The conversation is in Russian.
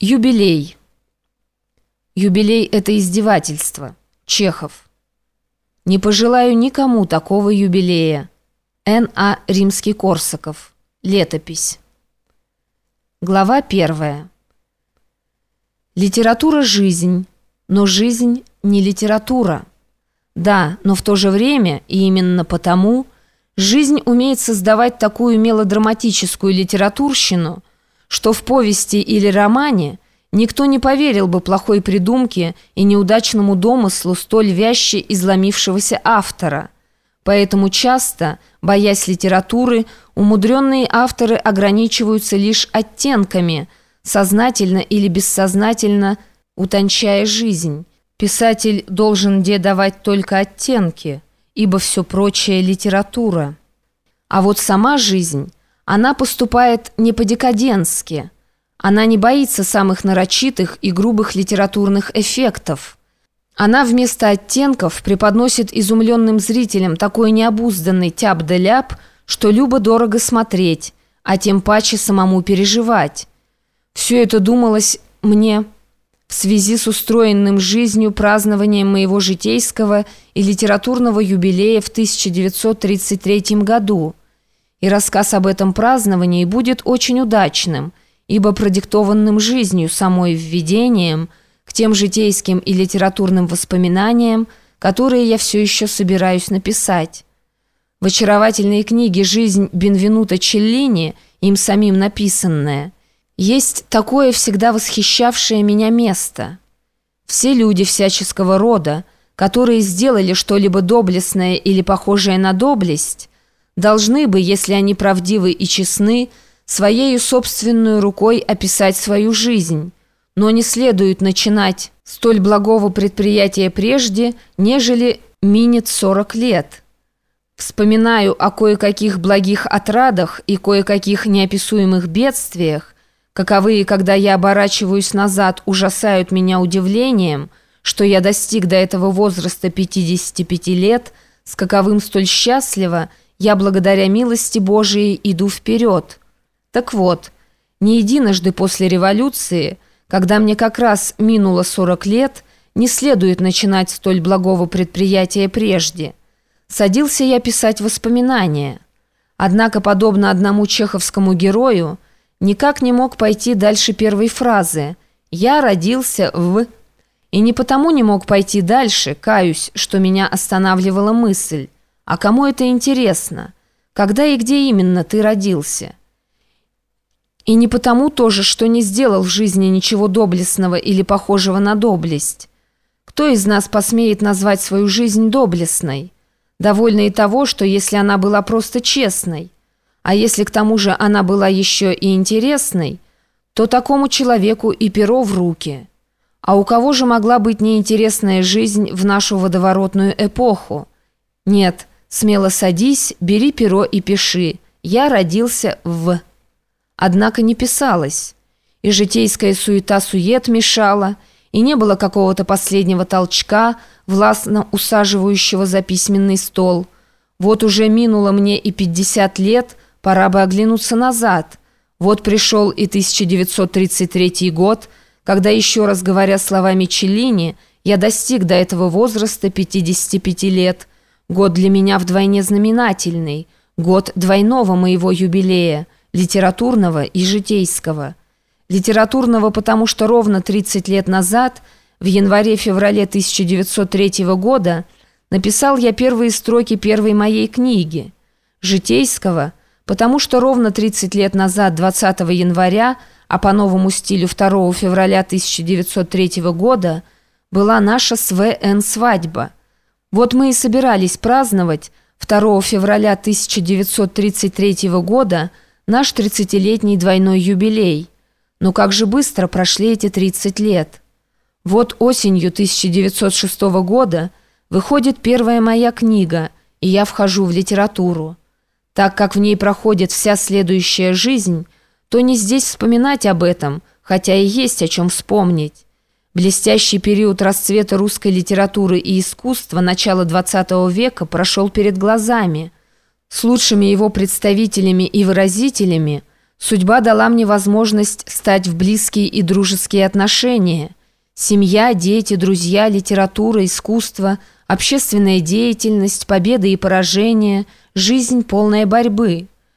Юбилей. Юбилей – это издевательство. Чехов. Не пожелаю никому такого юбилея. Н.А. Римский-Корсаков. Летопись. Глава первая. Литература – жизнь, но жизнь не литература. Да, но в то же время, и именно потому, жизнь умеет создавать такую мелодраматическую литературщину – что в повести или романе никто не поверил бы плохой придумке и неудачному домыслу столь вяще изломившегося автора. Поэтому часто, боясь литературы, умудренные авторы ограничиваются лишь оттенками, сознательно или бессознательно утончая жизнь. Писатель должен где давать только оттенки, ибо все прочее – литература. А вот сама жизнь она поступает не по-декаденски. Она не боится самых нарочитых и грубых литературных эффектов. Она вместо оттенков преподносит изумленным зрителям такой необузданный тяп-да-ляп, что любо-дорого смотреть, а тем паче самому переживать. Все это думалось мне в связи с устроенным жизнью празднованием моего житейского и литературного юбилея в 1933 году – и рассказ об этом праздновании будет очень удачным, ибо продиктованным жизнью самой введением к тем житейским и литературным воспоминаниям, которые я все еще собираюсь написать. В очаровательной книге «Жизнь Бенвенута Челлини», им самим написанная, есть такое всегда восхищавшее меня место. Все люди всяческого рода, которые сделали что-либо доблестное или похожее на доблесть – должны бы, если они правдивы и честны, своей собственной рукой описать свою жизнь, но не следует начинать столь благого предприятия прежде, нежели минет 40 лет. Вспоминаю о кое-каких благих отрадах и кое-каких неописуемых бедствиях, каковые, когда я оборачиваюсь назад, ужасают меня удивлением, что я достиг до этого возраста 55 лет, с каковым столь счастливо – я благодаря милости Божией иду вперед. Так вот, не единожды после революции, когда мне как раз минуло 40 лет, не следует начинать столь благого предприятия прежде. Садился я писать воспоминания. Однако, подобно одному чеховскому герою, никак не мог пойти дальше первой фразы «Я родился в...» И не потому не мог пойти дальше, каюсь, что меня останавливала мысль. А кому это интересно? Когда и где именно ты родился? И не потому тоже, что не сделал в жизни ничего доблестного или похожего на доблесть. Кто из нас посмеет назвать свою жизнь доблестной? Довольно и того, что если она была просто честной, а если к тому же она была еще и интересной, то такому человеку и перо в руки. А у кого же могла быть неинтересная жизнь в нашу водоворотную эпоху? Нет, Смело садись, бери перо и пиши. Я родился в... Однако не писалось. И житейская суета-сует мешала, и не было какого-то последнего толчка, властно усаживающего за письменный стол. Вот уже минуло мне и 50 лет, пора бы оглянуться назад. Вот пришел и 1933 год, когда, еще раз говоря словами Челлини, я достиг до этого возраста 55 лет – Год для меня вдвойне знаменательный, год двойного моего юбилея, литературного и житейского. Литературного, потому что ровно 30 лет назад, в январе-феврале 1903 года, написал я первые строки первой моей книги. Житейского, потому что ровно 30 лет назад, 20 января, а по новому стилю 2 февраля 1903 года, была наша с В.Н. свадьба – вот мы и собирались праздновать 2 февраля 1933 года наш 30-летний двойной юбилей. Но как же быстро прошли эти 30 лет. Вот осенью 1906 года выходит первая моя книга, и я вхожу в литературу. Так как в ней проходит вся следующая жизнь, то не здесь вспоминать об этом, хотя и есть о чем вспомнить. Блестящий период расцвета русской литературы и искусства начала XX века прошел перед глазами. С лучшими его представителями и выразителями Судьба дала мне возможность стать в близкие и дружеские отношения. Семья, дети, друзья, литература, искусство, общественная деятельность, победы и поражения, жизнь полная борьбы –